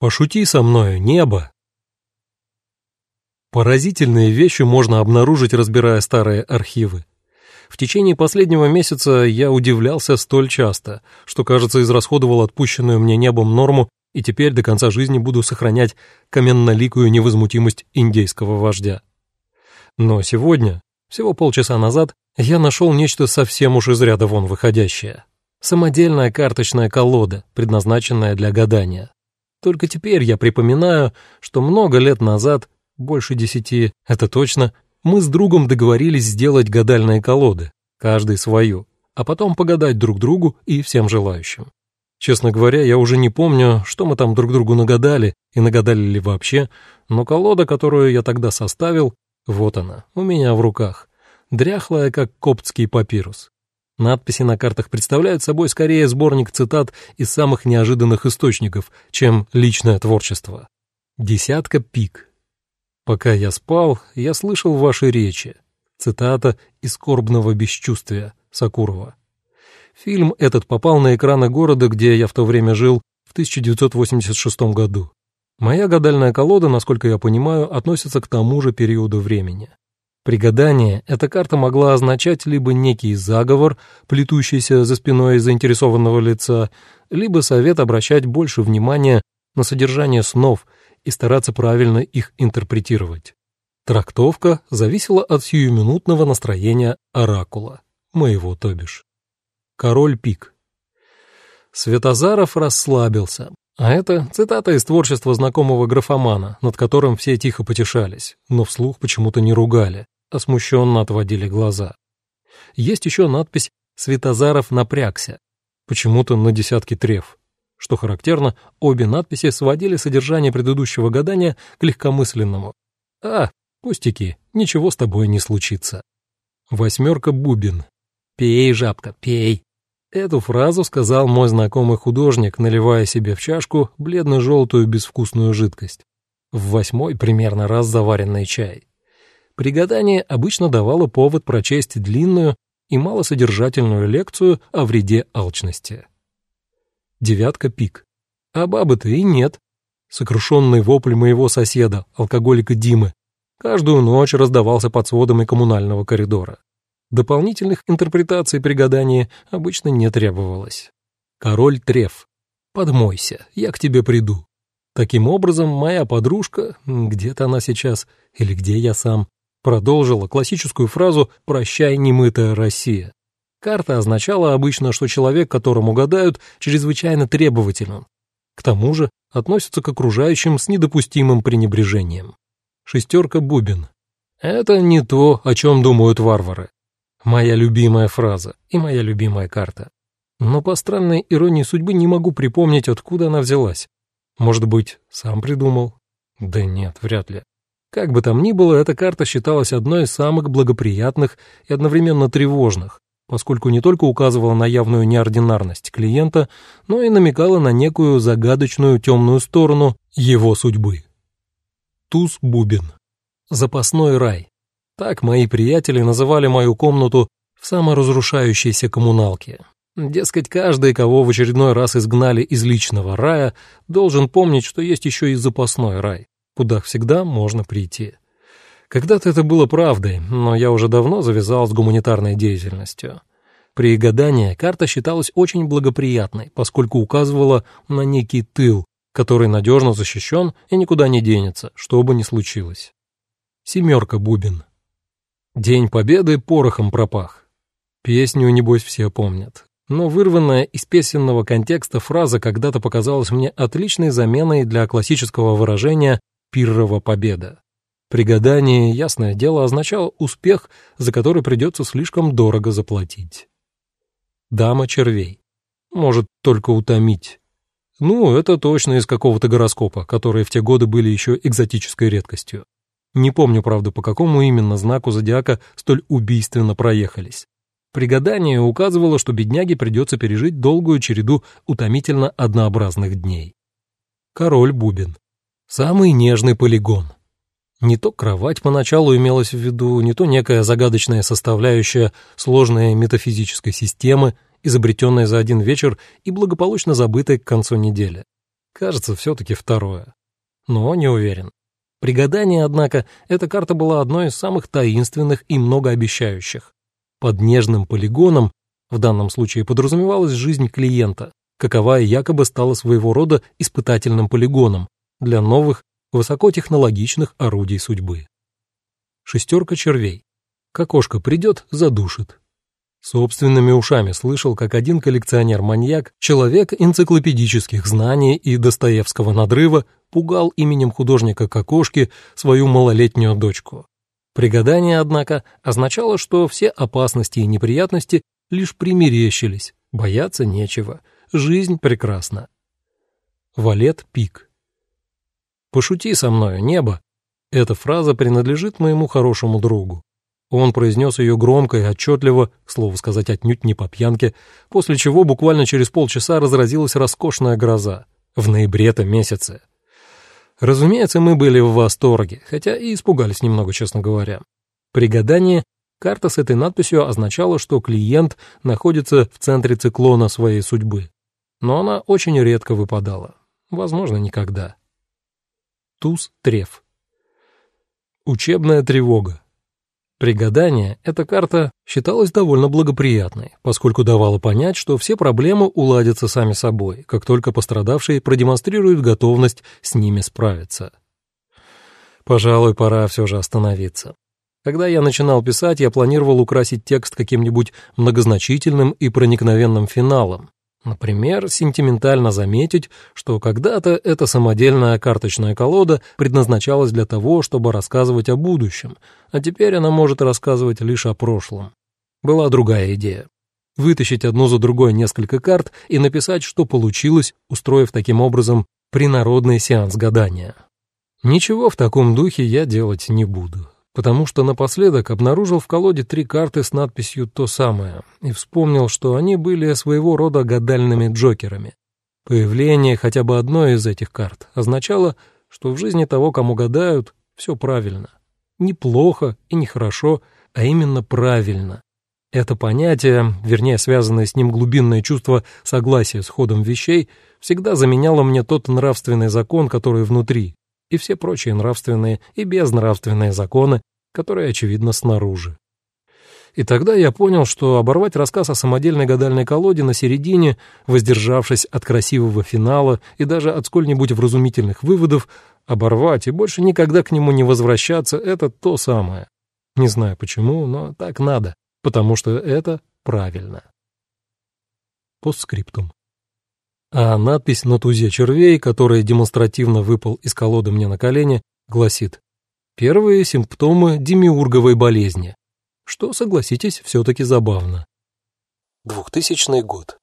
Пошути со мною, небо. Поразительные вещи можно обнаружить, разбирая старые архивы. В течение последнего месяца я удивлялся столь часто, что, кажется, израсходовал отпущенную мне небом норму и теперь до конца жизни буду сохранять каменноликую невозмутимость индейского вождя. Но сегодня, всего полчаса назад, я нашел нечто совсем уж из ряда вон выходящее. Самодельная карточная колода, предназначенная для гадания. Только теперь я припоминаю, что много лет назад, больше десяти, это точно, мы с другом договорились сделать гадальные колоды, каждый свою, а потом погадать друг другу и всем желающим. Честно говоря, я уже не помню, что мы там друг другу нагадали и нагадали ли вообще, но колода, которую я тогда составил, вот она, у меня в руках, дряхлая, как коптский папирус. Надписи на картах представляют собой скорее сборник цитат из самых неожиданных источников, чем личное творчество. Десятка пик. Пока я спал, я слышал ваши речи. Цитата из «Скорбного бесчувствия» Сакурова. Фильм этот попал на экраны города, где я в то время жил, в 1986 году. Моя гадальная колода, насколько я понимаю, относится к тому же периоду времени. При гадании эта карта могла означать либо некий заговор, плетущийся за спиной заинтересованного лица, либо совет обращать больше внимания на содержание снов и стараться правильно их интерпретировать. Трактовка зависела от сиюминутного настроения оракула, моего то бишь. Король Пик. Светозаров расслабился, а это цитата из творчества знакомого графомана, над которым все тихо потешались, но вслух почему-то не ругали а смущенно отводили глаза. Есть еще надпись «Светозаров напрягся», почему-то на десятке треф. Что характерно, обе надписи сводили содержание предыдущего гадания к легкомысленному. «А, пустяки, ничего с тобой не случится». Восьмерка бубен. «Пей, жабка, пей». Эту фразу сказал мой знакомый художник, наливая себе в чашку бледно-желтую безвкусную жидкость. В восьмой примерно раз заваренный чай. При гадании обычно давало повод прочесть длинную и малосодержательную лекцию о вреде алчности. Девятка пик. А бабы-то и нет. Сокрушенный вопль моего соседа, алкоголика Димы, каждую ночь раздавался под сводами коммунального коридора. Дополнительных интерпретаций при гадании обычно не требовалось. Король Треф. Подмойся, я к тебе приду. Таким образом, моя подружка, где-то она сейчас, или где я сам, продолжила классическую фразу «Прощай, немытая Россия». Карта означала обычно, что человек, которому гадают, чрезвычайно требователен. К тому же относится к окружающим с недопустимым пренебрежением. Шестерка бубен. Это не то, о чем думают варвары. Моя любимая фраза и моя любимая карта. Но по странной иронии судьбы не могу припомнить, откуда она взялась. Может быть, сам придумал? Да нет, вряд ли. Как бы там ни было, эта карта считалась одной из самых благоприятных и одновременно тревожных, поскольку не только указывала на явную неординарность клиента, но и намекала на некую загадочную темную сторону его судьбы. Туз-бубен. Запасной рай. Так мои приятели называли мою комнату в саморазрушающейся коммуналке. Дескать, каждый, кого в очередной раз изгнали из личного рая, должен помнить, что есть еще и запасной рай куда всегда можно прийти. Когда-то это было правдой, но я уже давно завязал с гуманитарной деятельностью. При гадании карта считалась очень благоприятной, поскольку указывала на некий тыл, который надежно защищен и никуда не денется, что бы ни случилось. Семерка бубен. День Победы порохом пропах. Песню, небось, все помнят. Но вырванная из песенного контекста фраза когда-то показалась мне отличной заменой для классического выражения Пиррова победа. При гадании, ясное дело, означало успех, за который придется слишком дорого заплатить. Дама червей. Может только утомить. Ну, это точно из какого-то гороскопа, которые в те годы были еще экзотической редкостью. Не помню, правда, по какому именно знаку зодиака столь убийственно проехались. При гадании указывало, что бедняге придется пережить долгую череду утомительно однообразных дней. Король Бубен. Самый нежный полигон. Не то кровать поначалу имелась в виду, не то некая загадочная составляющая сложной метафизической системы, изобретенная за один вечер и благополучно забытая к концу недели. Кажется, все-таки второе. Но не уверен. При гадании, однако, эта карта была одной из самых таинственных и многообещающих. Под нежным полигоном в данном случае подразумевалась жизнь клиента, каковая якобы стала своего рода испытательным полигоном для новых высокотехнологичных орудий судьбы. Шестерка червей. К окошко придет, задушит. Собственными ушами слышал, как один коллекционер-маньяк, человек энциклопедических знаний и Достоевского надрыва, пугал именем художника Кокошки свою малолетнюю дочку. Пригадание, однако, означало, что все опасности и неприятности лишь примерещились, бояться нечего, жизнь прекрасна. Валет Пик «Пошути со мною, небо!» Эта фраза принадлежит моему хорошему другу. Он произнес ее громко и отчетливо, к слову сказать, отнюдь не по пьянке, после чего буквально через полчаса разразилась роскошная гроза. В ноябре-то месяце. Разумеется, мы были в восторге, хотя и испугались немного, честно говоря. При гадании карта с этой надписью означала, что клиент находится в центре циклона своей судьбы. Но она очень редко выпадала. Возможно, никогда. Туз-треф. Учебная тревога. При гадании эта карта считалась довольно благоприятной, поскольку давала понять, что все проблемы уладятся сами собой, как только пострадавший продемонстрирует готовность с ними справиться. Пожалуй, пора все же остановиться. Когда я начинал писать, я планировал украсить текст каким-нибудь многозначительным и проникновенным финалом, Например, сентиментально заметить, что когда-то эта самодельная карточная колода предназначалась для того, чтобы рассказывать о будущем, а теперь она может рассказывать лишь о прошлом. Была другая идея. Вытащить одну за другой несколько карт и написать, что получилось, устроив таким образом принародный сеанс гадания. Ничего в таком духе я делать не буду потому что напоследок обнаружил в колоде три карты с надписью «То самое» и вспомнил, что они были своего рода гадальными джокерами. Появление хотя бы одной из этих карт означало, что в жизни того, кому гадают, все правильно. Неплохо и нехорошо, а именно правильно. Это понятие, вернее, связанное с ним глубинное чувство согласия с ходом вещей, всегда заменяло мне тот нравственный закон, который внутри, и все прочие нравственные и безнравственные законы, которые, очевидно, снаружи. И тогда я понял, что оборвать рассказ о самодельной гадальной колоде на середине, воздержавшись от красивого финала и даже от сколь-нибудь вразумительных выводов, оборвать и больше никогда к нему не возвращаться — это то самое. Не знаю почему, но так надо, потому что это правильно. Постскриптум. А надпись на тузе червей, которая демонстративно выпал из колоды мне на колени, гласит «Первые симптомы демиурговой болезни», что, согласитесь, все-таки забавно. 2000 год.